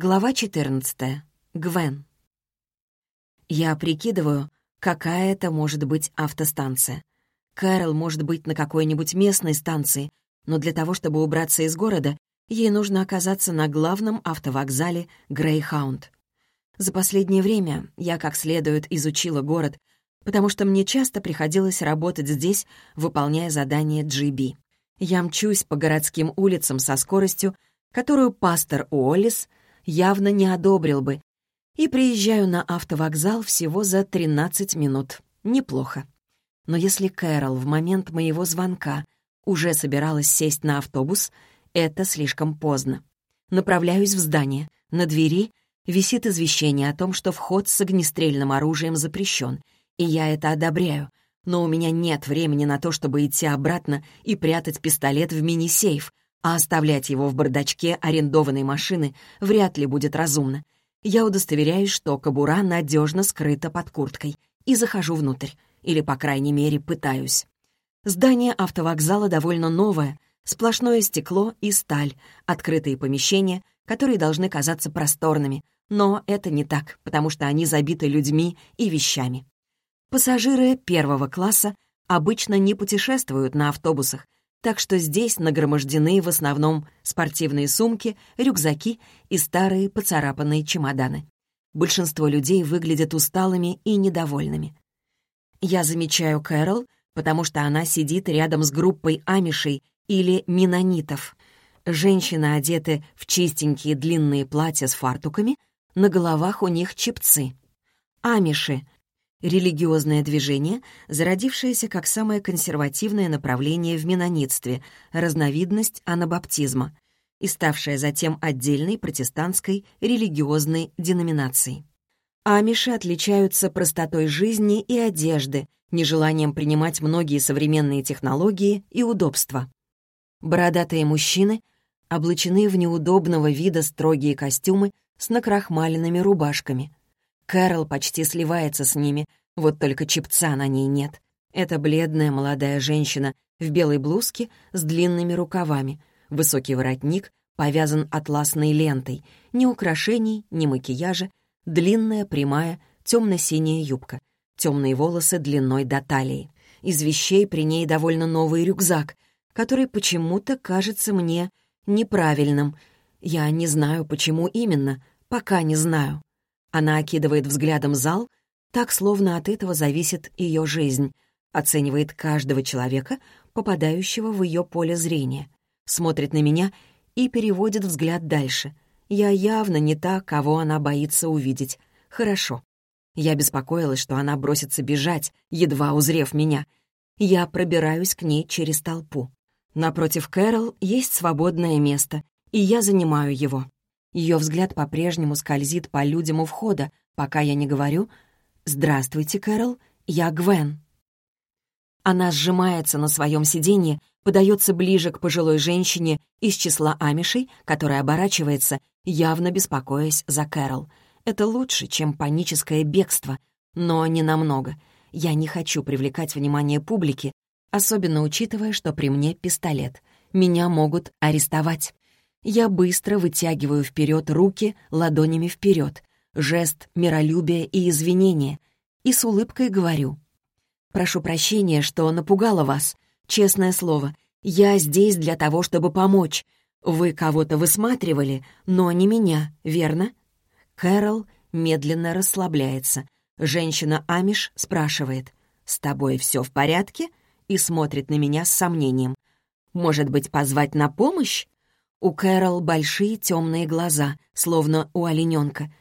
Глава 14. Гвен. Я прикидываю, какая это может быть автостанция. Кэрол может быть на какой-нибудь местной станции, но для того, чтобы убраться из города, ей нужно оказаться на главном автовокзале Грейхаунд. За последнее время я как следует изучила город, потому что мне часто приходилось работать здесь, выполняя задания GB. Я мчусь по городским улицам со скоростью, которую пастор Уоллес явно не одобрил бы. И приезжаю на автовокзал всего за 13 минут. Неплохо. Но если Кэрол в момент моего звонка уже собиралась сесть на автобус, это слишком поздно. Направляюсь в здание. На двери висит извещение о том, что вход с огнестрельным оружием запрещен, и я это одобряю, но у меня нет времени на то, чтобы идти обратно и прятать пистолет в мини-сейф, а оставлять его в бардачке арендованной машины вряд ли будет разумно. Я удостоверяюсь, что кобура надежно скрыта под курткой, и захожу внутрь, или, по крайней мере, пытаюсь. Здание автовокзала довольно новое, сплошное стекло и сталь, открытые помещения, которые должны казаться просторными, но это не так, потому что они забиты людьми и вещами. Пассажиры первого класса обычно не путешествуют на автобусах, так что здесь нагромождены в основном спортивные сумки, рюкзаки и старые поцарапанные чемоданы. Большинство людей выглядят усталыми и недовольными. Я замечаю Кэрол, потому что она сидит рядом с группой амишей или минонитов. Женщины одеты в чистенькие длинные платья с фартуками, на головах у них чепцы. Амиши Религиозное движение, зародившееся как самое консервативное направление в менонитстве, разновидность анабаптизма, и ставшее затем отдельной протестантской религиозной деноминацией. Амиши отличаются простотой жизни и одежды, нежеланием принимать многие современные технологии и удобства. Бородатые мужчины облачены в неудобного вида строгие костюмы с накрахмаленными рубашками — Кэрол почти сливается с ними, вот только чепца на ней нет. Это бледная молодая женщина в белой блузке с длинными рукавами. Высокий воротник повязан атласной лентой. Ни украшений, ни макияжа. Длинная, прямая, темно-синяя юбка. Темные волосы длиной до талии. Из вещей при ней довольно новый рюкзак, который почему-то кажется мне неправильным. Я не знаю, почему именно, пока не знаю. Она окидывает взглядом зал, так, словно от этого зависит ее жизнь, оценивает каждого человека, попадающего в ее поле зрения, смотрит на меня и переводит взгляд дальше. Я явно не та, кого она боится увидеть. Хорошо. Я беспокоилась, что она бросится бежать, едва узрев меня. Я пробираюсь к ней через толпу. Напротив Кэрол есть свободное место, и я занимаю его. Ее взгляд по-прежнему скользит по людям у входа, пока я не говорю «Здравствуйте, Кэрол, я Гвен». Она сжимается на своем сиденье, подается ближе к пожилой женщине из числа амишей, которая оборачивается, явно беспокоясь за Кэрол. Это лучше, чем паническое бегство, но не намного. Я не хочу привлекать внимание публики, особенно учитывая, что при мне пистолет. Меня могут арестовать. Я быстро вытягиваю вперед руки ладонями вперед, жест миролюбия и извинения, и с улыбкой говорю. «Прошу прощения, что напугала вас. Честное слово, я здесь для того, чтобы помочь. Вы кого-то высматривали, но не меня, верно?» Кэрол медленно расслабляется. Женщина Амиш спрашивает, «С тобой все в порядке?» и смотрит на меня с сомнением. «Может быть, позвать на помощь?» У Кэрол большие темные глаза, словно у олененка.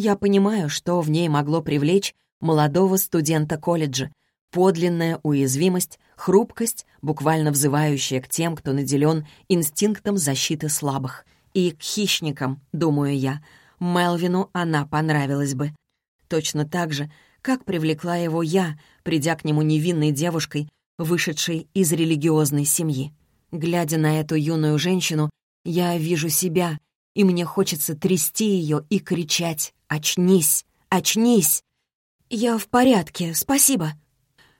Я понимаю, что в ней могло привлечь молодого студента колледжа. Подлинная уязвимость, хрупкость, буквально взывающая к тем, кто наделен инстинктом защиты слабых. И к хищникам, думаю я. Мелвину она понравилась бы. Точно так же, как привлекла его я, придя к нему невинной девушкой, вышедшей из религиозной семьи. Глядя на эту юную женщину, я вижу себя, и мне хочется трясти ее и кричать «Очнись! Очнись!» «Я в порядке, спасибо!»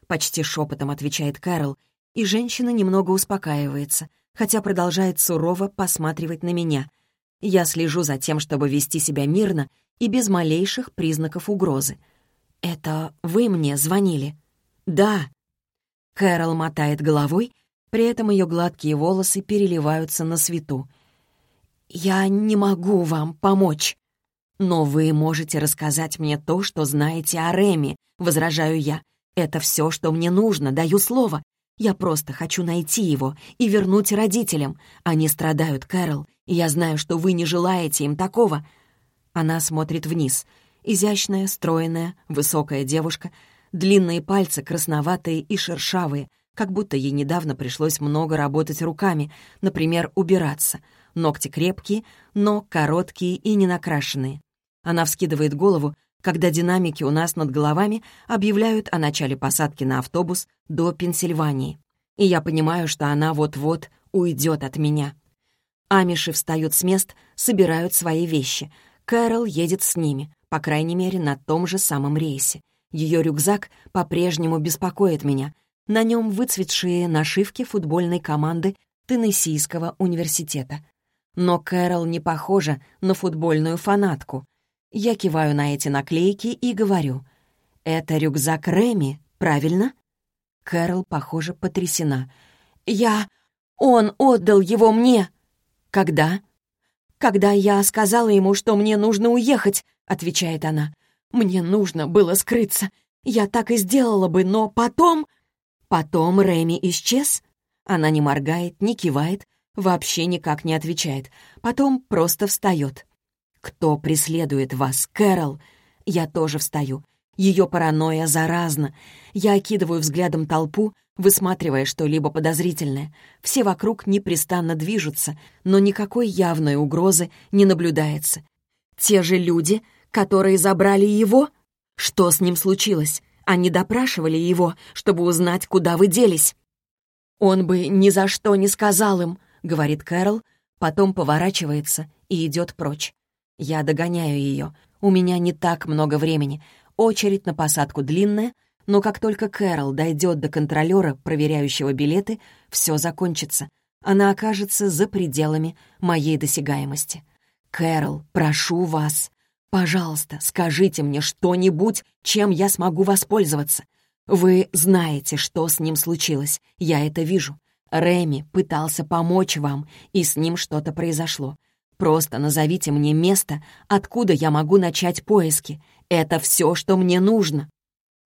Почти шепотом отвечает Кэрол, и женщина немного успокаивается, хотя продолжает сурово посматривать на меня. Я слежу за тем, чтобы вести себя мирно и без малейших признаков угрозы. «Это вы мне звонили?» «Да». Кэрол мотает головой, при этом ее гладкие волосы переливаются на свету. «Я не могу вам помочь». «Но вы можете рассказать мне то, что знаете о Реми», — возражаю я. «Это все, что мне нужно, даю слово. Я просто хочу найти его и вернуть родителям. Они страдают, Кэрол, и я знаю, что вы не желаете им такого». Она смотрит вниз. Изящная, стройная, высокая девушка, длинные пальцы красноватые и шершавые, как будто ей недавно пришлось много работать руками, например, убираться. Ногти крепкие, но короткие и ненакрашенные. Она вскидывает голову, когда динамики у нас над головами объявляют о начале посадки на автобус до Пенсильвании. И я понимаю, что она вот-вот уйдет от меня. Амиши встают с мест, собирают свои вещи. Кэрол едет с ними, по крайней мере, на том же самом рейсе. Ее рюкзак по-прежнему беспокоит меня. На нем выцветшие нашивки футбольной команды Теннессийского университета. Но Кэрол не похожа на футбольную фанатку — я киваю на эти наклейки и говорю. «Это рюкзак Реми, правильно?» Кэрол, похоже, потрясена. «Я... Он отдал его мне!» «Когда?» «Когда я сказала ему, что мне нужно уехать», — отвечает она. «Мне нужно было скрыться. Я так и сделала бы, но потом...» «Потом Реми исчез?» Она не моргает, не кивает, вообще никак не отвечает. Потом просто встает. «Кто преследует вас, Кэрол?» Я тоже встаю. Ее паранойя заразна. Я окидываю взглядом толпу, высматривая что-либо подозрительное. Все вокруг непрестанно движутся, но никакой явной угрозы не наблюдается. Те же люди, которые забрали его? Что с ним случилось? Они допрашивали его, чтобы узнать, куда вы делись. «Он бы ни за что не сказал им», — говорит Кэрол, потом поворачивается и идет прочь. Я догоняю ее. У меня не так много времени. Очередь на посадку длинная, но как только Кэрол дойдет до контролера, проверяющего билеты, все закончится. Она окажется за пределами моей досягаемости. «Кэрол, прошу вас, пожалуйста, скажите мне что-нибудь, чем я смогу воспользоваться. Вы знаете, что с ним случилось, я это вижу. Реми пытался помочь вам, и с ним что-то произошло. Просто назовите мне место, откуда я могу начать поиски. Это все, что мне нужно».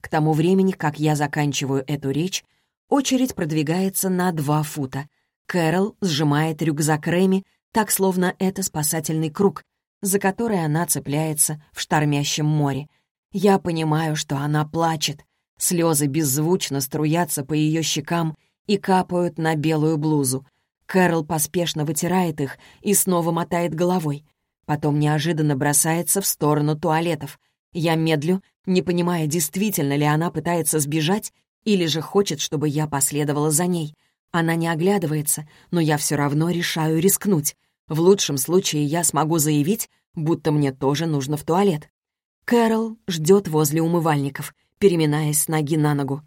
К тому времени, как я заканчиваю эту речь, очередь продвигается на два фута. Кэрол сжимает рюкзак Реми, так словно это спасательный круг, за который она цепляется в штормящем море. Я понимаю, что она плачет. Слезы беззвучно струятся по ее щекам и капают на белую блузу. Кэрол поспешно вытирает их и снова мотает головой. Потом неожиданно бросается в сторону туалетов. Я медлю, не понимая, действительно ли она пытается сбежать или же хочет, чтобы я последовала за ней. Она не оглядывается, но я все равно решаю рискнуть. В лучшем случае я смогу заявить, будто мне тоже нужно в туалет. Кэрол ждет возле умывальников, переминаясь с ноги на ногу.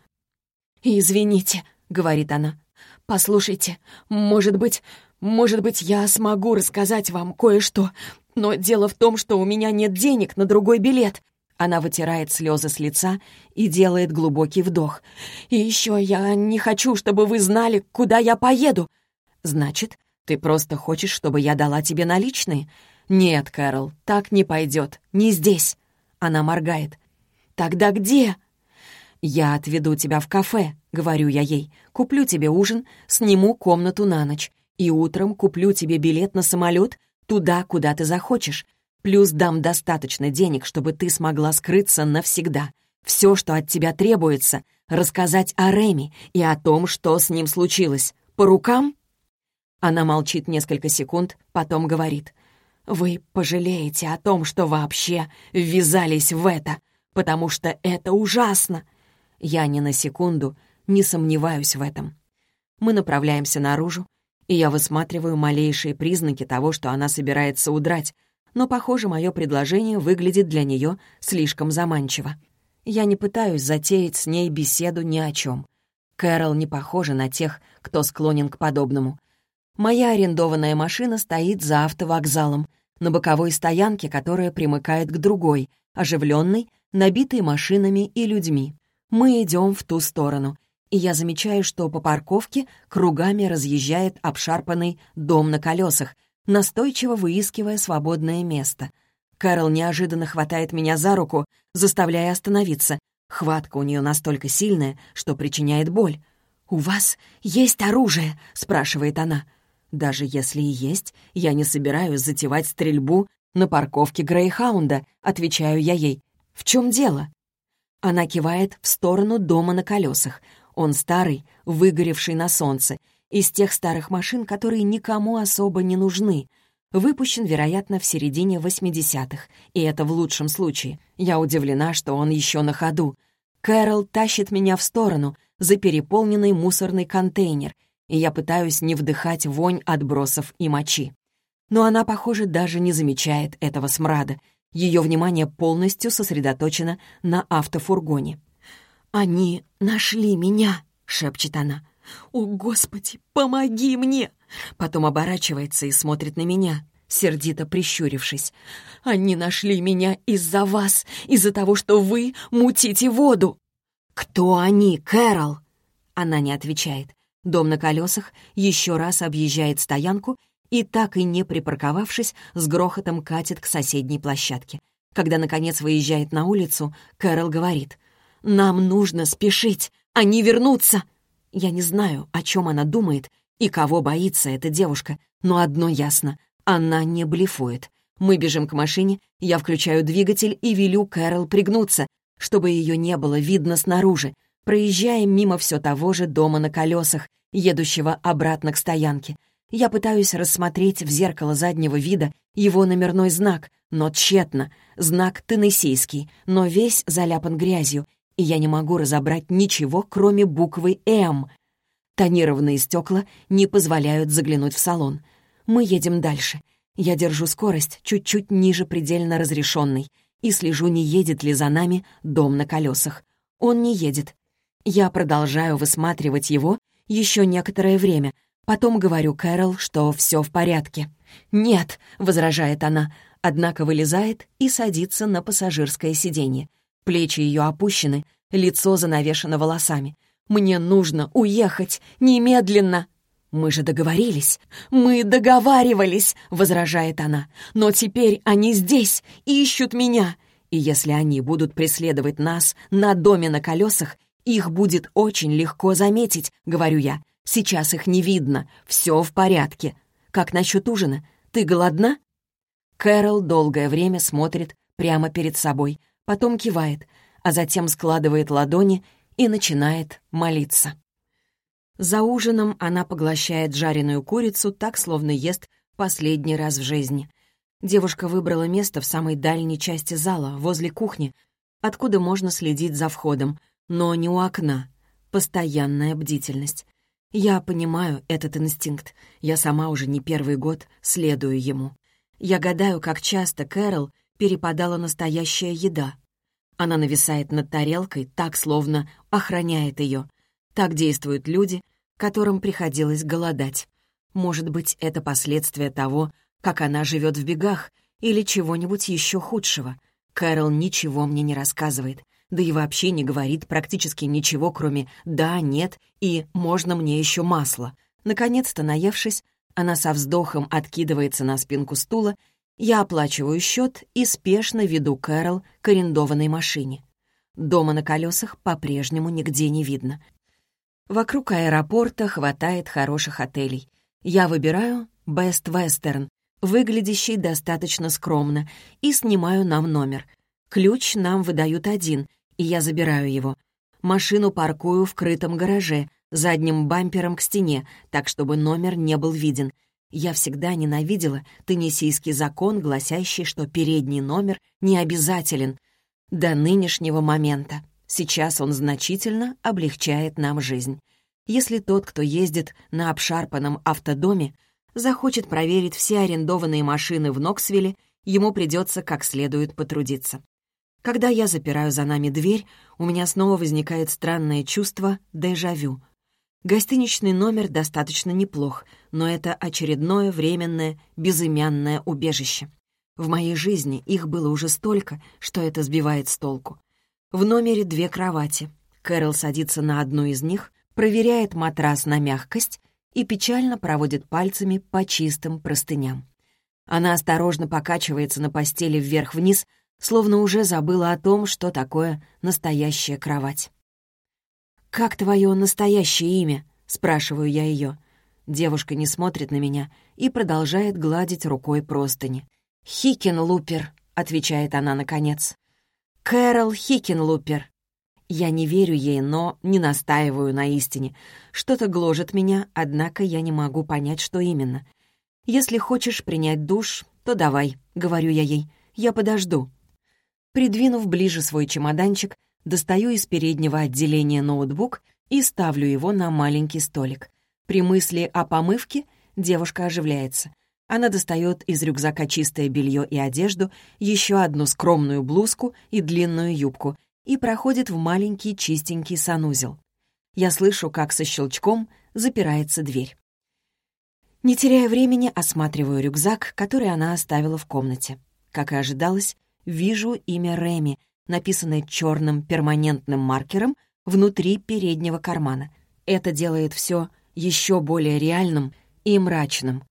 «Извините», — говорит она, «Послушайте, может быть, может быть, я смогу рассказать вам кое-что, но дело в том, что у меня нет денег на другой билет». Она вытирает слезы с лица и делает глубокий вдох. «И еще я не хочу, чтобы вы знали, куда я поеду». «Значит, ты просто хочешь, чтобы я дала тебе наличные?» «Нет, Кэрол, так не пойдет. Не здесь». Она моргает. «Тогда где?» «Я отведу тебя в кафе», — говорю я ей. «Куплю тебе ужин, сниму комнату на ночь. И утром куплю тебе билет на самолет туда, куда ты захочешь. Плюс дам достаточно денег, чтобы ты смогла скрыться навсегда. Все, что от тебя требуется, рассказать о Реми и о том, что с ним случилось. По рукам?» Она молчит несколько секунд, потом говорит. «Вы пожалеете о том, что вообще ввязались в это, потому что это ужасно. Я ни на секунду не сомневаюсь в этом. Мы направляемся наружу, и я высматриваю малейшие признаки того, что она собирается удрать, но, похоже, мое предложение выглядит для нее слишком заманчиво. Я не пытаюсь затеять с ней беседу ни о чем. Кэрол не похожа на тех, кто склонен к подобному. Моя арендованная машина стоит за автовокзалом, на боковой стоянке, которая примыкает к другой, оживленной, набитой машинами и людьми. Мы идем в ту сторону, и я замечаю, что по парковке кругами разъезжает обшарпанный дом на колесах, настойчиво выискивая свободное место. Кэрол неожиданно хватает меня за руку, заставляя остановиться. Хватка у нее настолько сильная, что причиняет боль. «У вас есть оружие?» — спрашивает она. «Даже если и есть, я не собираюсь затевать стрельбу на парковке Грейхаунда», — отвечаю я ей. «В чем дело?» Она кивает в сторону дома на колесах. Он старый, выгоревший на солнце, из тех старых машин, которые никому особо не нужны. Выпущен, вероятно, в середине 80-х, и это в лучшем случае. Я удивлена, что он еще на ходу. Кэрол тащит меня в сторону, за переполненный мусорный контейнер, и я пытаюсь не вдыхать вонь отбросов и мочи. Но она, похоже, даже не замечает этого смрада. Ее внимание полностью сосредоточено на автофургоне. «Они нашли меня!» — шепчет она. «О, Господи, помоги мне!» Потом оборачивается и смотрит на меня, сердито прищурившись. «Они нашли меня из-за вас, из-за того, что вы мутите воду!» «Кто они, Кэрол?» Она не отвечает. Дом на колесах еще раз объезжает стоянку и, так и не припарковавшись, с грохотом катит к соседней площадке. Когда, наконец, выезжает на улицу, Кэрол говорит, «Нам нужно спешить, они вернутся!» Я не знаю, о чем она думает и кого боится эта девушка, но одно ясно — она не блефует. Мы бежим к машине, я включаю двигатель и велю Кэрол пригнуться, чтобы ее не было видно снаружи. Проезжаем мимо все того же дома на колесах, едущего обратно к стоянке. Я пытаюсь рассмотреть в зеркало заднего вида его номерной знак, но тщетно. Знак теннессийский, но весь заляпан грязью, и я не могу разобрать ничего, кроме буквы «М». Тонированные стекла не позволяют заглянуть в салон. Мы едем дальше. Я держу скорость чуть-чуть ниже предельно разрешенной и слежу, не едет ли за нами дом на колесах. Он не едет. Я продолжаю высматривать его еще некоторое время, потом говорю Кэрол, что все в порядке. «Нет», — возражает она, однако вылезает и садится на пассажирское сиденье. Плечи ее опущены, лицо занавешено волосами. «Мне нужно уехать! Немедленно!» «Мы же договорились! Мы договаривались!» — возражает она. «Но теперь они здесь ищут меня. И если они будут преследовать нас на доме на колесах, их будет очень легко заметить», — говорю я. «Сейчас их не видно. Все в порядке. Как насчет ужина? Ты голодна?» Кэрол долгое время смотрит прямо перед собой, потом кивает, а затем складывает ладони и начинает молиться. За ужином она поглощает жареную курицу так, словно ест последний раз в жизни. Девушка выбрала место в самой дальней части зала, возле кухни, откуда можно следить за входом, но не у окна. Постоянная бдительность. Я понимаю этот инстинкт. Я сама уже не первый год следую ему. Я гадаю, как часто Кэрол перепадала настоящая еда. Она нависает над тарелкой так, словно охраняет ее. Так действуют люди, которым приходилось голодать. Может быть, это последствия того, как она живет в бегах или чего-нибудь еще худшего. Кэрол ничего мне не рассказывает, да и вообще не говорит практически ничего, кроме «да», «нет» и «можно мне еще масло». Наконец-то, наевшись, она со вздохом откидывается на спинку стула я оплачиваю счет и спешно веду Кэрол к арендованной машине. Дома на колесах по-прежнему нигде не видно. Вокруг аэропорта хватает хороших отелей. Я выбираю Best Western, выглядящий достаточно скромно, и снимаю нам номер. Ключ нам выдают один, и я забираю его. Машину паркую в крытом гараже, задним бампером к стене, так чтобы номер не был виден — я всегда ненавидела теннисийский закон, гласящий, что передний номер не обязателен. До нынешнего момента. Сейчас он значительно облегчает нам жизнь. Если тот, кто ездит на обшарпанном автодоме, захочет проверить все арендованные машины в Ноксвилле, ему придется как следует потрудиться. Когда я запираю за нами дверь, у меня снова возникает странное чувство дежавю. Гостиничный номер достаточно неплох, но это очередное временное, безымянное убежище. В моей жизни их было уже столько, что это сбивает с толку. В номере две кровати. Кэрол садится на одну из них, проверяет матрас на мягкость и печально проводит пальцами по чистым простыням. Она осторожно покачивается на постели вверх-вниз, словно уже забыла о том, что такое настоящая кровать. «Как твое настоящее имя?» — спрашиваю я ее. Девушка не смотрит на меня и продолжает гладить рукой простыни. «Хикенлупер», — отвечает она наконец. «Кэрол Хикенлупер». Я не верю ей, но не настаиваю на истине. Что-то гложет меня, однако я не могу понять, что именно. «Если хочешь принять душ, то давай», — говорю я ей. «Я подожду». Придвинув ближе свой чемоданчик, достаю из переднего отделения ноутбук и ставлю его на маленький столик. При мысли о помывке девушка оживляется. Она достает из рюкзака чистое белье и одежду, еще одну скромную блузку и длинную юбку и проходит в маленький чистенький санузел. Я слышу, как со щелчком запирается дверь. Не теряя времени, осматриваю рюкзак, который она оставила в комнате. Как и ожидалось, вижу имя Реми, написанное черным перманентным маркером внутри переднего кармана. Это делает все еще более реальным и мрачным.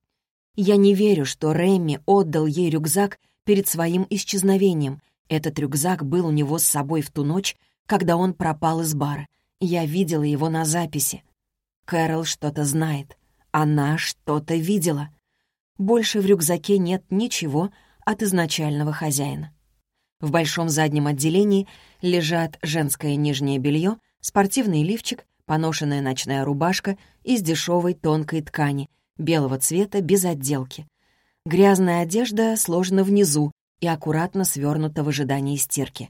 Я не верю, что Реми отдал ей рюкзак перед своим исчезновением. Этот рюкзак был у него с собой в ту ночь, когда он пропал из бара. Я видела его на записи. Кэрол что-то знает. Она что-то видела. Больше в рюкзаке нет ничего от изначального хозяина. В большом заднем отделении лежат женское нижнее белье, спортивный лифчик, поношенная ночная рубашка из дешевой тонкой ткани, белого цвета без отделки. Грязная одежда сложена внизу и аккуратно свернута в ожидании стирки.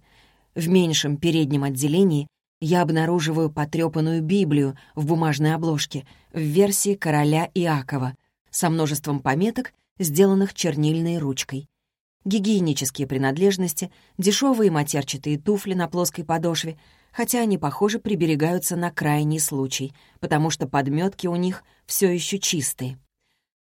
В меньшем переднем отделении я обнаруживаю потрепанную Библию в бумажной обложке в версии короля Иакова со множеством пометок, сделанных чернильной ручкой. Гигиенические принадлежности, дешевые матерчатые туфли на плоской подошве, хотя они, похоже, приберегаются на крайний случай, потому что подметки у них все еще чистые.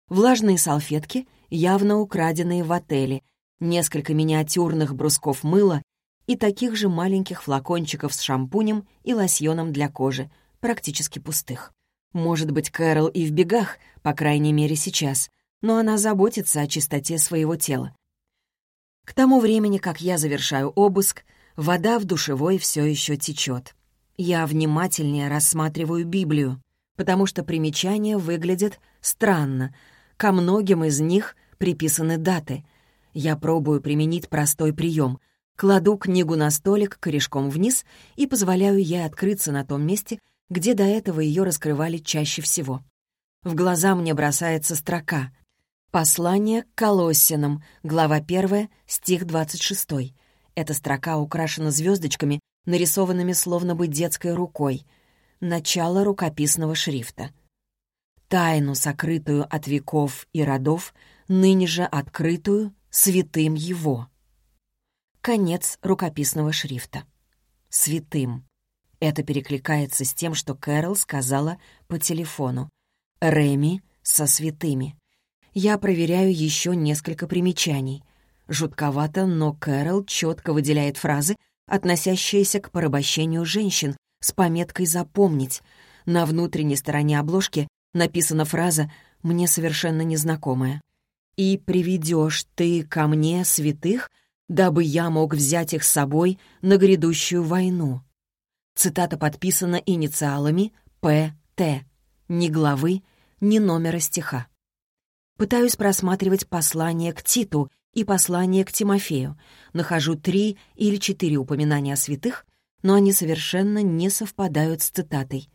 Влажные салфетки, явно украденные в отеле, несколько миниатюрных брусков мыла и таких же маленьких флакончиков с шампунем и лосьоном для кожи, практически пустых. Может быть, Кэрол и в бегах, по крайней мере сейчас, но она заботится о чистоте своего тела. К тому времени, как я завершаю обыск, вода в душевой все еще течет. Я внимательнее рассматриваю Библию, потому что примечания выглядят странно. Ко многим из них приписаны даты. Я пробую применить простой прием — Кладу книгу на столик корешком вниз и позволяю ей открыться на том месте, где до этого ее раскрывали чаще всего. В глаза мне бросается строка. «Послание к Колоссянам», глава 1, стих 26. Эта строка украшена звездочками, нарисованными словно бы детской рукой. Начало рукописного шрифта. «Тайну, сокрытую от веков и родов, ныне же открытую святым его». Конец рукописного шрифта. Святым. Это перекликается с тем, что Кэрол сказала по телефону. Реми со святыми. Я проверяю еще несколько примечаний. Жутковато, но Кэрол четко выделяет фразы, относящиеся к порабощению женщин, с пометкой «Запомнить». На внутренней стороне обложки написана фраза «Мне совершенно незнакомая». «И приведешь ты ко мне святых, дабы я мог взять их с собой на грядущую войну. Цитата подписана инициалами П.Т. Ни главы, ни номера стиха. Пытаюсь просматривать послание к Титу и послание к Тимофею. Нахожу три или четыре упоминания о святых, но они совершенно не совпадают с цитатой.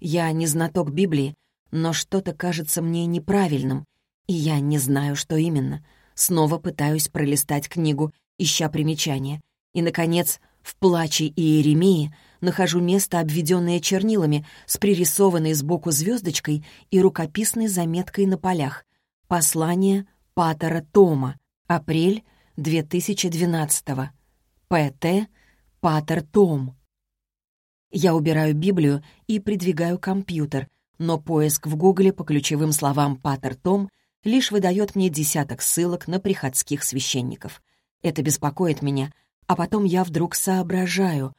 Я не знаток Библии, но что-то кажется мне неправильным, и я не знаю, что именно. Снова пытаюсь пролистать книгу ища примечания. И, наконец, в плаче Иеремии нахожу место, обведенное чернилами, с пририсованной сбоку звездочкой и рукописной заметкой на полях. Послание Патера Тома. Апрель 2012 -го. П.Т. Патер Том. Я убираю Библию и придвигаю компьютер, но поиск в Гугле по ключевым словам «Патер Том» лишь выдает мне десяток ссылок на приходских священников. Это беспокоит меня, а потом я вдруг соображаю.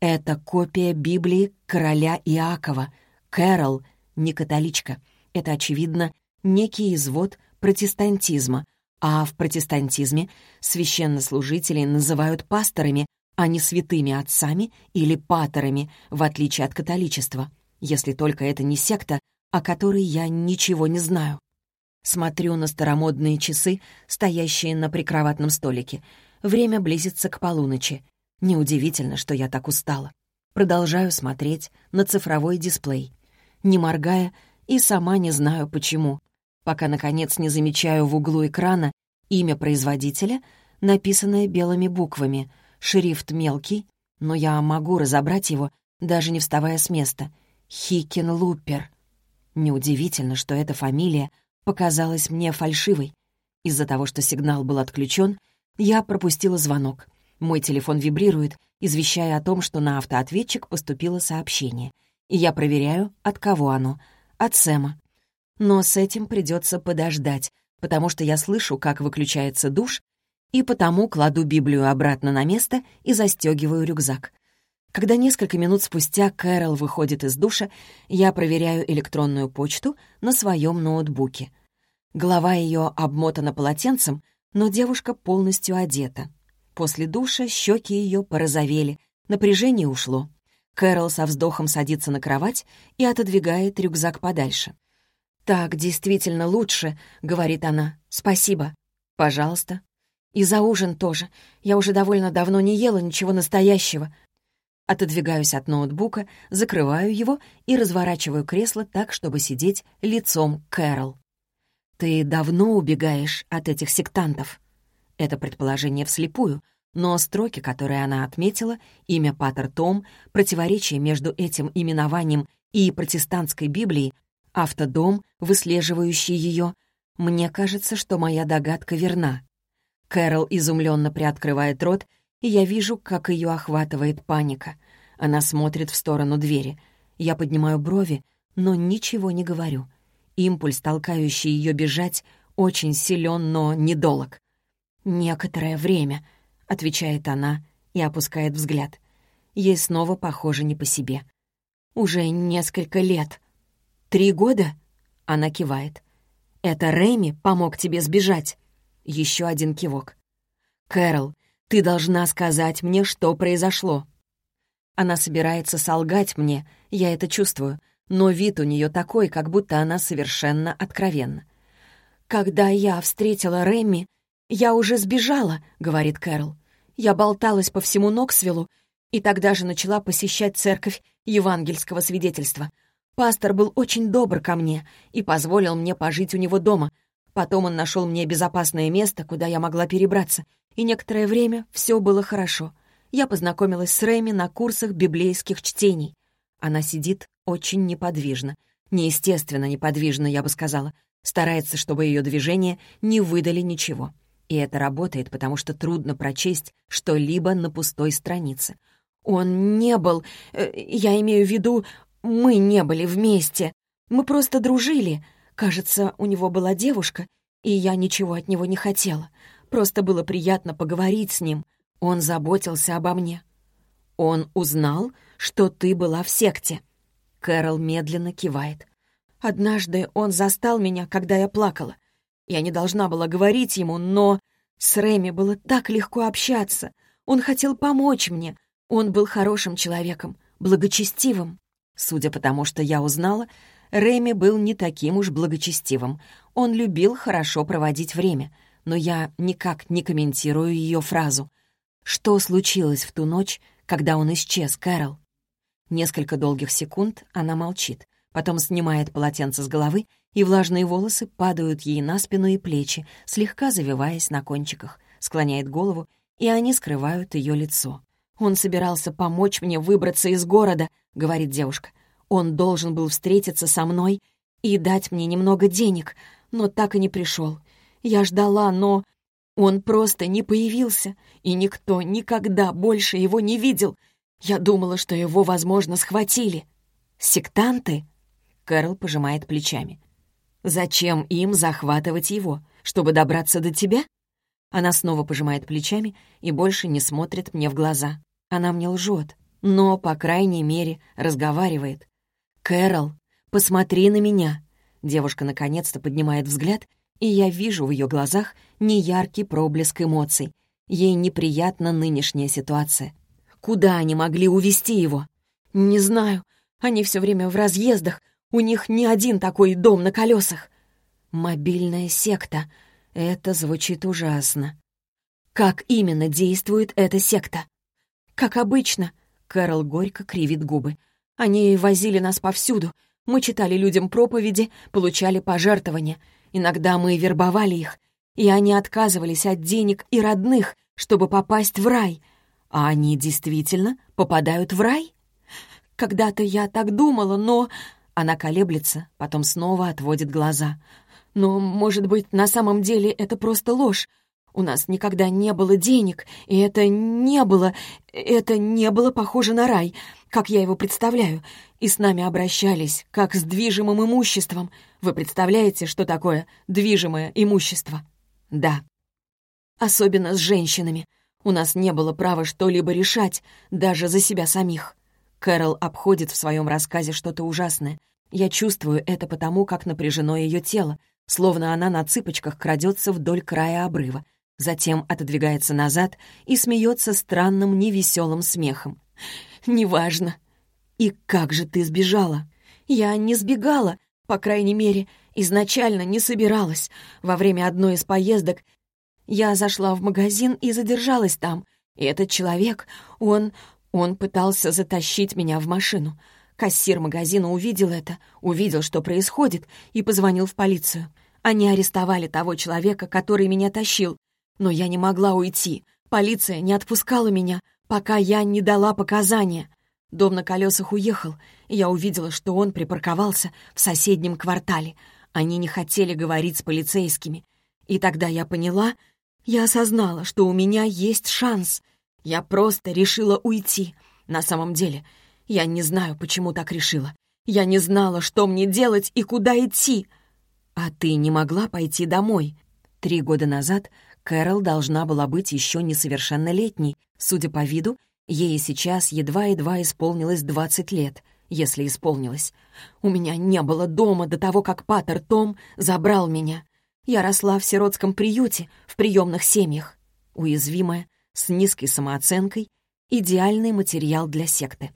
Это копия Библии короля Иакова. Кэрол, не католичка. Это, очевидно, некий извод протестантизма, а в протестантизме священнослужителей называют пасторами, а не святыми отцами или патерами, в отличие от католичества, если только это не секта, о которой я ничего не знаю. Смотрю на старомодные часы, стоящие на прикроватном столике. Время близится к полуночи. Неудивительно, что я так устала. Продолжаю смотреть на цифровой дисплей. Не моргая, и сама не знаю почему, пока, наконец, не замечаю в углу экрана имя производителя, написанное белыми буквами, шрифт мелкий, но я могу разобрать его, даже не вставая с места. Хикен Лупер. Неудивительно, что эта фамилия показалась мне фальшивой. Из-за того, что сигнал был отключен, я пропустила звонок. Мой телефон вибрирует, извещая о том, что на автоответчик поступило сообщение. И я проверяю, от кого оно. От Сэма. Но с этим придется подождать, потому что я слышу, как выключается душ, и потому кладу Библию обратно на место и застегиваю рюкзак. Когда несколько минут спустя Кэрол выходит из душа, я проверяю электронную почту на своем ноутбуке. Голова ее обмотана полотенцем, но девушка полностью одета. После душа щеки ее порозовели, напряжение ушло. Кэрол со вздохом садится на кровать и отодвигает рюкзак подальше. «Так действительно лучше», — говорит она. «Спасибо». «Пожалуйста». «И за ужин тоже. Я уже довольно давно не ела ничего настоящего». Отодвигаюсь от ноутбука, закрываю его и разворачиваю кресло так, чтобы сидеть лицом Кэрол. «Ты давно убегаешь от этих сектантов?» Это предположение вслепую, но строки, которые она отметила, имя Паттер Том, противоречие между этим именованием и протестантской Библией, автодом, выслеживающий ее, мне кажется, что моя догадка верна. Кэрол изумленно приоткрывает рот, и я вижу, как ее охватывает паника. Она смотрит в сторону двери. Я поднимаю брови, но ничего не говорю. Импульс, толкающий ее бежать, очень силен, но недолог. «Некоторое время», — отвечает она и опускает взгляд. Ей снова похоже не по себе. «Уже несколько лет», «Три года?» — она кивает. «Это Рэми помог тебе сбежать?» Еще один кивок. «Кэрол, ты должна сказать мне, что произошло». Она собирается солгать мне, я это чувствую, но вид у нее такой, как будто она совершенно откровенна. «Когда я встретила Рэмми, я уже сбежала», — говорит Кэрол. «Я болталась по всему Ноксвиллу и тогда же начала посещать церковь евангельского свидетельства. Пастор был очень добр ко мне и позволил мне пожить у него дома. Потом он нашел мне безопасное место, куда я могла перебраться, и некоторое время все было хорошо. Я познакомилась с Рэми на курсах библейских чтений. Она сидит очень неподвижно. Неестественно неподвижно, я бы сказала. Старается, чтобы ее движения не выдали ничего. И это работает, потому что трудно прочесть что-либо на пустой странице. Он не был... Э, я имею в виду, мы не были вместе. Мы просто дружили. Кажется, у него была девушка, и я ничего от него не хотела. Просто было приятно поговорить с ним. Он заботился обо мне. Он узнал, что ты была в секте. Кэрол медленно кивает. Однажды он застал меня, когда я плакала. Я не должна была говорить ему, но с Рэми было так легко общаться. Он хотел помочь мне. Он был хорошим человеком, благочестивым. Судя по тому, что я узнала, Рэми был не таким уж благочестивым. Он любил хорошо проводить время, но я никак не комментирую ее фразу. Что случилось в ту ночь, когда он исчез, Кэрол? Несколько долгих секунд она молчит, потом снимает полотенце с головы, и влажные волосы падают ей на спину и плечи, слегка завиваясь на кончиках, склоняет голову, и они скрывают ее лицо. «Он собирался помочь мне выбраться из города», — говорит девушка. «Он должен был встретиться со мной и дать мне немного денег, но так и не пришел. Я ждала, но он просто не появился, и никто никогда больше его не видел. Я думала, что его, возможно, схватили. Сектанты?» Кэрол пожимает плечами. «Зачем им захватывать его? Чтобы добраться до тебя?» Она снова пожимает плечами и больше не смотрит мне в глаза. Она мне лжет, но, по крайней мере, разговаривает. «Кэрол, посмотри на меня!» Девушка наконец-то поднимает взгляд, и я вижу в ее глазах неяркий проблеск эмоций. Ей неприятна нынешняя ситуация. Куда они могли увести его? Не знаю. Они все время в разъездах. У них не один такой дом на колесах. Мобильная секта. Это звучит ужасно. Как именно действует эта секта? Как обычно. Кэрол горько кривит губы. Они возили нас повсюду. Мы читали людям проповеди, получали пожертвования. Иногда мы вербовали их, и они отказывались от денег и родных, чтобы попасть в рай. А они действительно попадают в рай? Когда-то я так думала, но... Она колеблется, потом снова отводит глаза. Но, может быть, на самом деле это просто ложь. У нас никогда не было денег, и это не было... Это не было похоже на рай, как я его представляю. И с нами обращались, как с движимым имуществом. Вы представляете, что такое движимое имущество? Да. Особенно с женщинами. У нас не было права что-либо решать, даже за себя самих. Кэрол обходит в своем рассказе что-то ужасное. Я чувствую это потому, как напряжено ее тело, словно она на цыпочках крадется вдоль края обрыва затем отодвигается назад и смеется странным невеселым смехом. «Неважно. И как же ты сбежала?» «Я не сбегала, по крайней мере, изначально не собиралась. Во время одной из поездок я зашла в магазин и задержалась там. И этот человек, он... он пытался затащить меня в машину. Кассир магазина увидел это, увидел, что происходит, и позвонил в полицию. Они арестовали того человека, который меня тащил, но я не могла уйти. Полиция не отпускала меня, пока я не дала показания. Дом на колесах уехал, и я увидела, что он припарковался в соседнем квартале. Они не хотели говорить с полицейскими. И тогда я поняла, я осознала, что у меня есть шанс. Я просто решила уйти. На самом деле, я не знаю, почему так решила. Я не знала, что мне делать и куда идти. А ты не могла пойти домой? Три года назад Кэрол должна была быть еще несовершеннолетней. Судя по виду, ей сейчас едва-едва исполнилось 20 лет, если исполнилось. У меня не было дома до того, как Паттер Том забрал меня. Я росла в сиротском приюте, в приемных семьях. Уязвимая, с низкой самооценкой, идеальный материал для секты.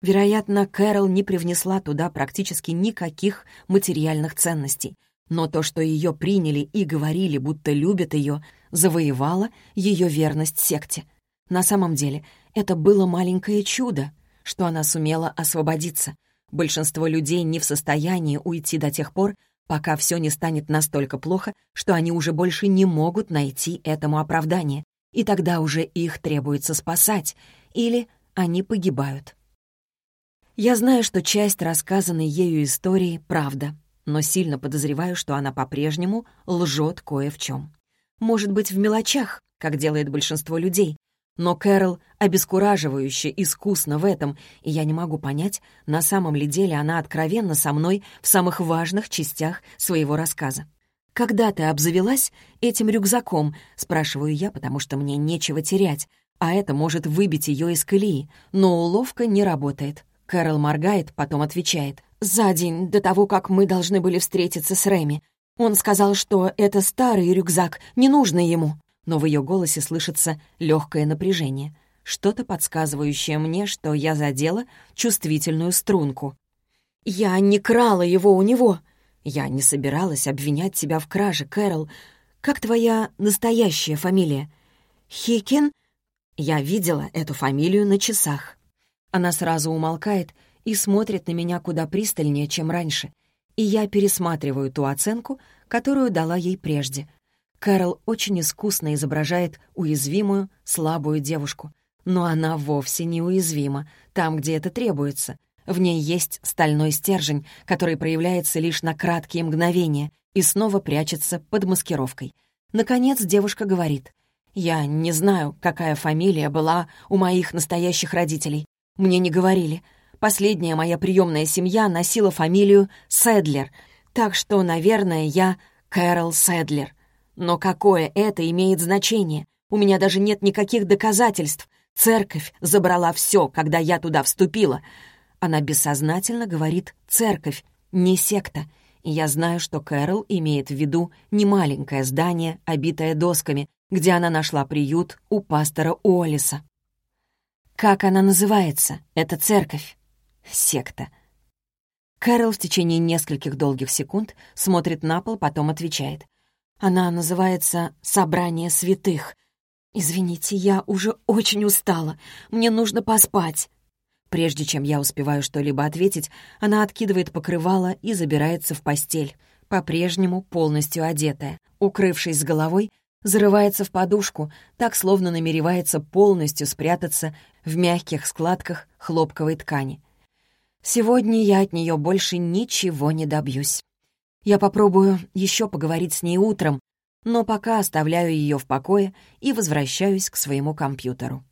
Вероятно, Кэрол не привнесла туда практически никаких материальных ценностей — но то, что ее приняли и говорили, будто любят ее, завоевало ее верность секте. На самом деле, это было маленькое чудо, что она сумела освободиться. Большинство людей не в состоянии уйти до тех пор, пока все не станет настолько плохо, что они уже больше не могут найти этому оправдание, и тогда уже их требуется спасать, или они погибают. Я знаю, что часть рассказанной ею истории — правда, но сильно подозреваю, что она по-прежнему лжет кое в чем. Может быть, в мелочах, как делает большинство людей, но Кэрол обескураживающе искусна в этом, и я не могу понять, на самом ли деле она откровенна со мной в самых важных частях своего рассказа. «Когда ты обзавелась этим рюкзаком?» — спрашиваю я, потому что мне нечего терять, а это может выбить ее из колеи, но уловка не работает. Кэрол моргает, потом отвечает. «За день до того, как мы должны были встретиться с Рэми. Он сказал, что это старый рюкзак, не нужный ему». Но в ее голосе слышится легкое напряжение, что-то подсказывающее мне, что я задела чувствительную струнку. «Я не крала его у него!» «Я не собиралась обвинять тебя в краже, Кэрол. Как твоя настоящая фамилия?» «Хикин?» Я видела эту фамилию на часах. Она сразу умолкает и смотрит на меня куда пристальнее, чем раньше, и я пересматриваю ту оценку, которую дала ей прежде. Кэрол очень искусно изображает уязвимую, слабую девушку, но она вовсе не уязвима там, где это требуется. В ней есть стальной стержень, который проявляется лишь на краткие мгновения и снова прячется под маскировкой. Наконец девушка говорит, «Я не знаю, какая фамилия была у моих настоящих родителей, мне не говорили. Последняя моя приемная семья носила фамилию Седлер, так что, наверное, я Кэрол Седлер. Но какое это имеет значение? У меня даже нет никаких доказательств. Церковь забрала все, когда я туда вступила. Она бессознательно говорит «церковь», не секта. И я знаю, что Кэрол имеет в виду не маленькое здание, обитое досками, где она нашла приют у пастора Уоллиса. Как она называется, эта церковь? Секта. Кэрол в течение нескольких долгих секунд смотрит на пол, потом отвечает. Она называется «Собрание святых». «Извините, я уже очень устала. Мне нужно поспать». Прежде чем я успеваю что-либо ответить, она откидывает покрывало и забирается в постель, по-прежнему полностью одетая. Укрывшись с головой, зарывается в подушку, так словно намеревается полностью спрятаться в мягких складках хлопковой ткани. Сегодня я от нее больше ничего не добьюсь. Я попробую еще поговорить с ней утром, но пока оставляю ее в покое и возвращаюсь к своему компьютеру.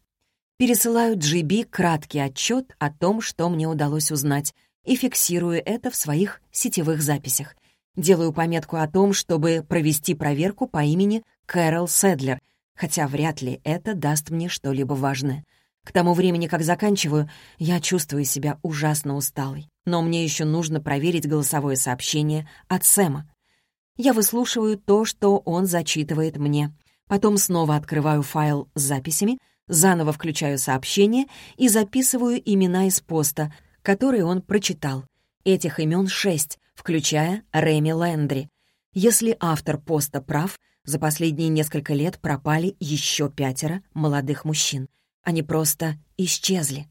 Пересылаю GB краткий отчет о том, что мне удалось узнать, и фиксирую это в своих сетевых записях. Делаю пометку о том, чтобы провести проверку по имени Кэрол Седлер, хотя вряд ли это даст мне что-либо важное. К тому времени, как заканчиваю, я чувствую себя ужасно усталой. Но мне еще нужно проверить голосовое сообщение от Сэма. Я выслушиваю то, что он зачитывает мне. Потом снова открываю файл с записями, заново включаю сообщение и записываю имена из поста, которые он прочитал. Этих имен шесть, включая Рэми Лэндри. Если автор поста прав, за последние несколько лет пропали еще пятеро молодых мужчин. Они просто исчезли.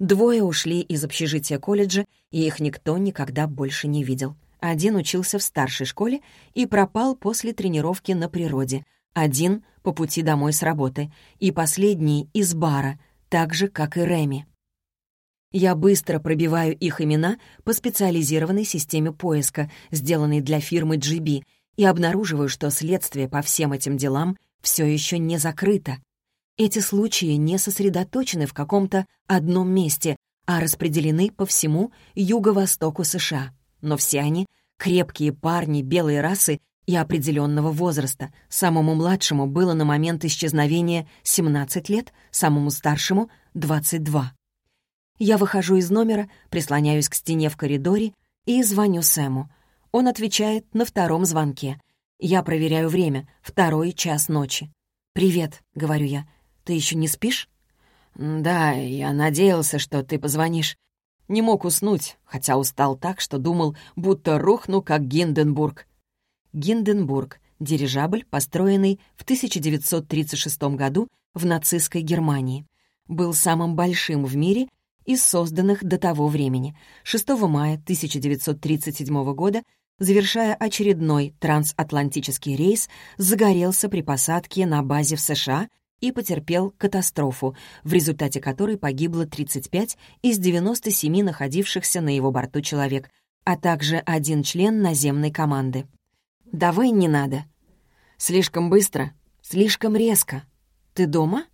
Двое ушли из общежития колледжа, и их никто никогда больше не видел. Один учился в старшей школе и пропал после тренировки на природе, один — по пути домой с работы, и последний — из бара, так же, как и Реми. Я быстро пробиваю их имена по специализированной системе поиска, сделанной для фирмы GB, и обнаруживаю, что следствие по всем этим делам все еще не закрыто. Эти случаи не сосредоточены в каком-то одном месте, а распределены по всему юго-востоку США. Но все они — крепкие парни белой расы и определенного возраста. Самому младшему было на момент исчезновения 17 лет, самому старшему — 22. Я выхожу из номера, прислоняюсь к стене в коридоре и звоню Сэму. Он отвечает на втором звонке. Я проверяю время, второй час ночи. «Привет», — говорю я. «Ты еще не спишь?» «Да, я надеялся, что ты позвонишь. Не мог уснуть, хотя устал так, что думал, будто рухну, как Гинденбург». Гинденбург — дирижабль, построенный в 1936 году в нацистской Германии. Был самым большим в мире из созданных до того времени. 6 мая 1937 года завершая очередной трансатлантический рейс, загорелся при посадке на базе в США и потерпел катастрофу, в результате которой погибло 35 из 97 находившихся на его борту человек, а также один член наземной команды. «Давай не надо. Слишком быстро, слишком резко. Ты дома?»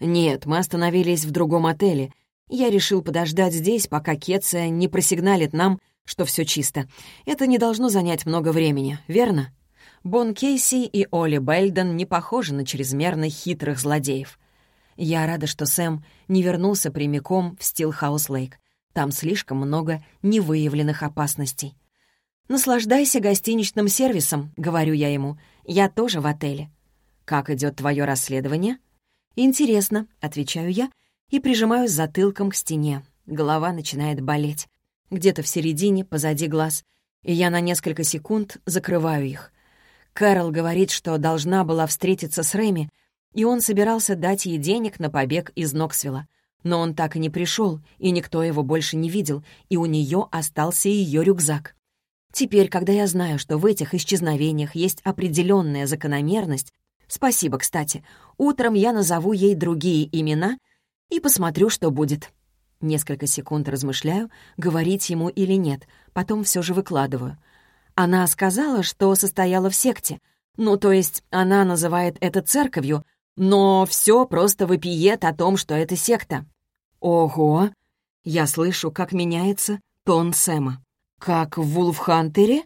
«Нет, мы остановились в другом отеле. Я решил подождать здесь, пока Кетция не просигналит нам, что все чисто. Это не должно занять много времени, верно? Бон Кейси и Оли Бельден не похожи на чрезмерно хитрых злодеев. Я рада, что Сэм не вернулся прямиком в Стилхаус-Лейк. Там слишком много невыявленных опасностей. «Наслаждайся гостиничным сервисом», — говорю я ему. «Я тоже в отеле». «Как идет твое расследование?» «Интересно», — отвечаю я и прижимаюсь затылком к стене. Голова начинает болеть где-то в середине, позади глаз, и я на несколько секунд закрываю их. Кэрол говорит, что должна была встретиться с Рэми, и он собирался дать ей денег на побег из Ноксвилла. Но он так и не пришел, и никто его больше не видел, и у нее остался ее рюкзак. Теперь, когда я знаю, что в этих исчезновениях есть определенная закономерность, спасибо, кстати, утром я назову ей другие имена и посмотрю, что будет. Несколько секунд размышляю, говорить ему или нет, потом все же выкладываю. Она сказала, что состояла в секте. Ну, то есть она называет это церковью, но все просто вопиет о том, что это секта. Ого! Я слышу, как меняется тон Сэма. «Как в Вулфхантере?»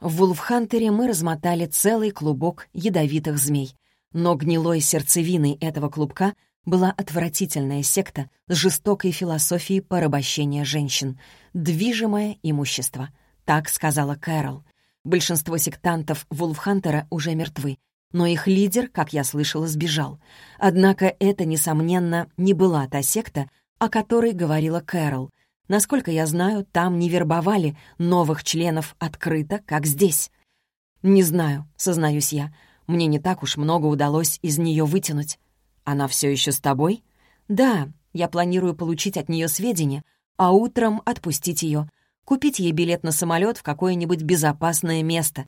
В Вулфхантере мы размотали целый клубок ядовитых змей. Но гнилой сердцевиной этого клубка была отвратительная секта с жестокой философией порабощения женщин. Движимое имущество. Так сказала Кэрол. Большинство сектантов Вулфхантера уже мертвы, но их лидер, как я слышала, сбежал. Однако это, несомненно, не была та секта, о которой говорила Кэрол — Насколько я знаю, там не вербовали новых членов открыто, как здесь. Не знаю, сознаюсь я. Мне не так уж много удалось из нее вытянуть. Она все еще с тобой? Да, я планирую получить от нее сведения, а утром отпустить ее, купить ей билет на самолет в какое-нибудь безопасное место.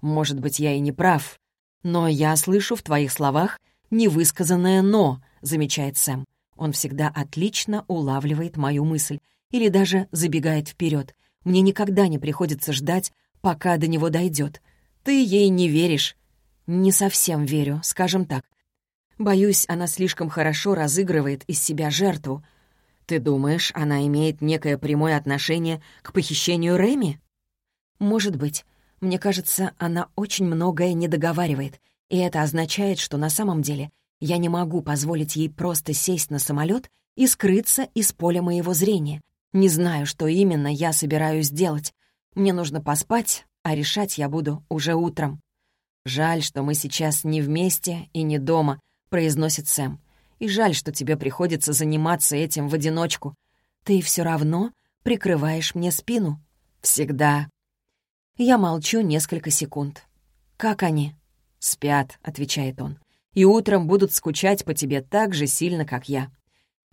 Может быть, я и не прав, но я слышу в твоих словах невысказанное «но», замечает Сэм. Он всегда отлично улавливает мою мысль или даже забегает вперед. Мне никогда не приходится ждать, пока до него дойдет. Ты ей не веришь. Не совсем верю, скажем так. Боюсь, она слишком хорошо разыгрывает из себя жертву. Ты думаешь, она имеет некое прямое отношение к похищению Реми? Может быть. Мне кажется, она очень многое не договаривает, и это означает, что на самом деле я не могу позволить ей просто сесть на самолет и скрыться из поля моего зрения. Не знаю, что именно я собираюсь делать. Мне нужно поспать, а решать я буду уже утром. «Жаль, что мы сейчас не вместе и не дома», — произносит Сэм. «И жаль, что тебе приходится заниматься этим в одиночку. Ты все равно прикрываешь мне спину. Всегда». Я молчу несколько секунд. «Как они?» «Спят», — отвечает он. «И утром будут скучать по тебе так же сильно, как я.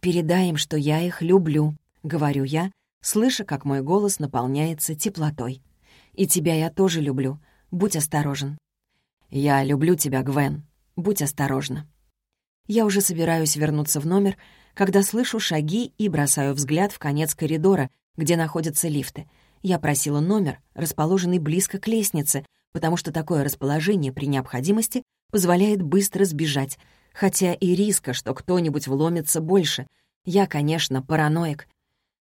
Передай им, что я их люблю. — говорю я, слыша, как мой голос наполняется теплотой. «И тебя я тоже люблю. Будь осторожен». «Я люблю тебя, Гвен. Будь осторожна». Я уже собираюсь вернуться в номер, когда слышу шаги и бросаю взгляд в конец коридора, где находятся лифты. Я просила номер, расположенный близко к лестнице, потому что такое расположение при необходимости позволяет быстро сбежать, хотя и риска, что кто-нибудь вломится больше. Я, конечно, параноик,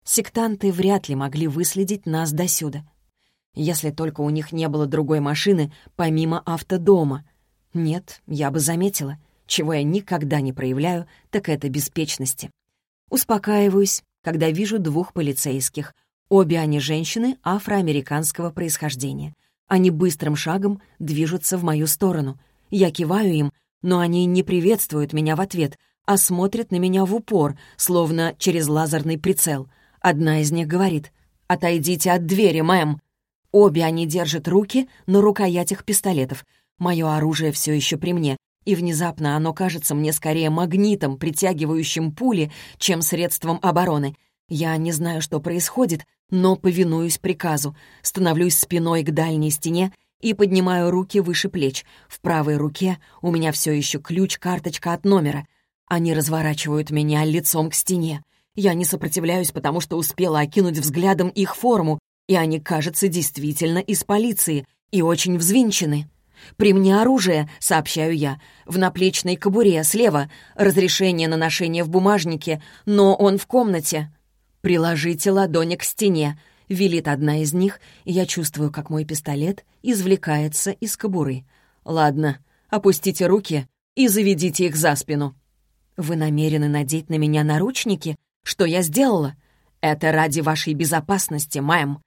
Сектанты вряд ли могли выследить нас досюда. Если только у них не было другой машины, помимо автодома. Нет, я бы заметила. Чего я никогда не проявляю, так это беспечности. Успокаиваюсь, когда вижу двух полицейских. Обе они женщины афроамериканского происхождения. Они быстрым шагом движутся в мою сторону. Я киваю им, но они не приветствуют меня в ответ, а смотрят на меня в упор, словно через лазерный прицел — Одна из них говорит «Отойдите от двери, мэм». Обе они держат руки на рукоятях пистолетов. Мое оружие все еще при мне, и внезапно оно кажется мне скорее магнитом, притягивающим пули, чем средством обороны. Я не знаю, что происходит, но повинуюсь приказу, становлюсь спиной к дальней стене и поднимаю руки выше плеч. В правой руке у меня все еще ключ-карточка от номера. Они разворачивают меня лицом к стене. Я не сопротивляюсь, потому что успела окинуть взглядом их форму, и они, кажется, действительно из полиции и очень взвинчены. «При мне оружие», — сообщаю я, — «в наплечной кобуре, слева, разрешение на ношение в бумажнике, но он в комнате». «Приложите ладони к стене», — велит одна из них, и я чувствую, как мой пистолет извлекается из кобуры. «Ладно, опустите руки и заведите их за спину». «Вы намерены надеть на меня наручники?» Что я сделала? Это ради вашей безопасности, мэм.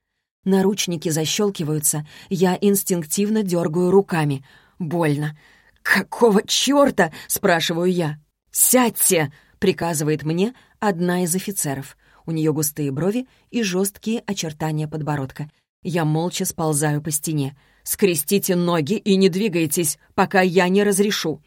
Наручники защелкиваются, я инстинктивно дергаю руками. Больно. «Какого черта?» — спрашиваю я. «Сядьте!» — приказывает мне одна из офицеров. У нее густые брови и жесткие очертания подбородка. Я молча сползаю по стене. «Скрестите ноги и не двигайтесь, пока я не разрешу».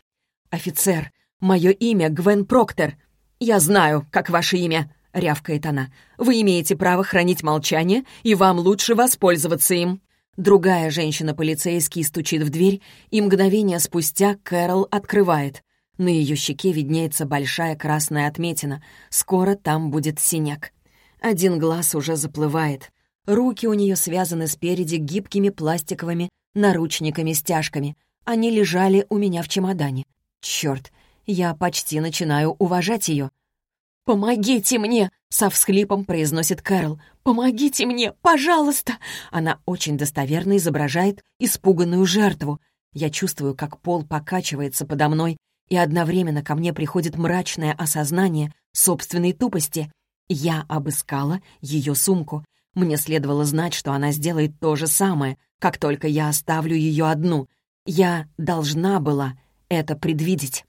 «Офицер, мое имя Гвен Проктор. «Я знаю, как ваше имя», — рявкает она. «Вы имеете право хранить молчание, и вам лучше воспользоваться им». Другая женщина-полицейский стучит в дверь, и мгновение спустя Кэрол открывает. На ее щеке виднеется большая красная отметина. Скоро там будет синяк. Один глаз уже заплывает. Руки у нее связаны спереди гибкими пластиковыми наручниками-стяжками. Они лежали у меня в чемодане. Черт, я почти начинаю уважать ее. «Помогите мне!» — со всхлипом произносит Кэрол. «Помогите мне, пожалуйста!» Она очень достоверно изображает испуганную жертву. Я чувствую, как пол покачивается подо мной, и одновременно ко мне приходит мрачное осознание собственной тупости. Я обыскала ее сумку. Мне следовало знать, что она сделает то же самое, как только я оставлю ее одну. Я должна была это предвидеть.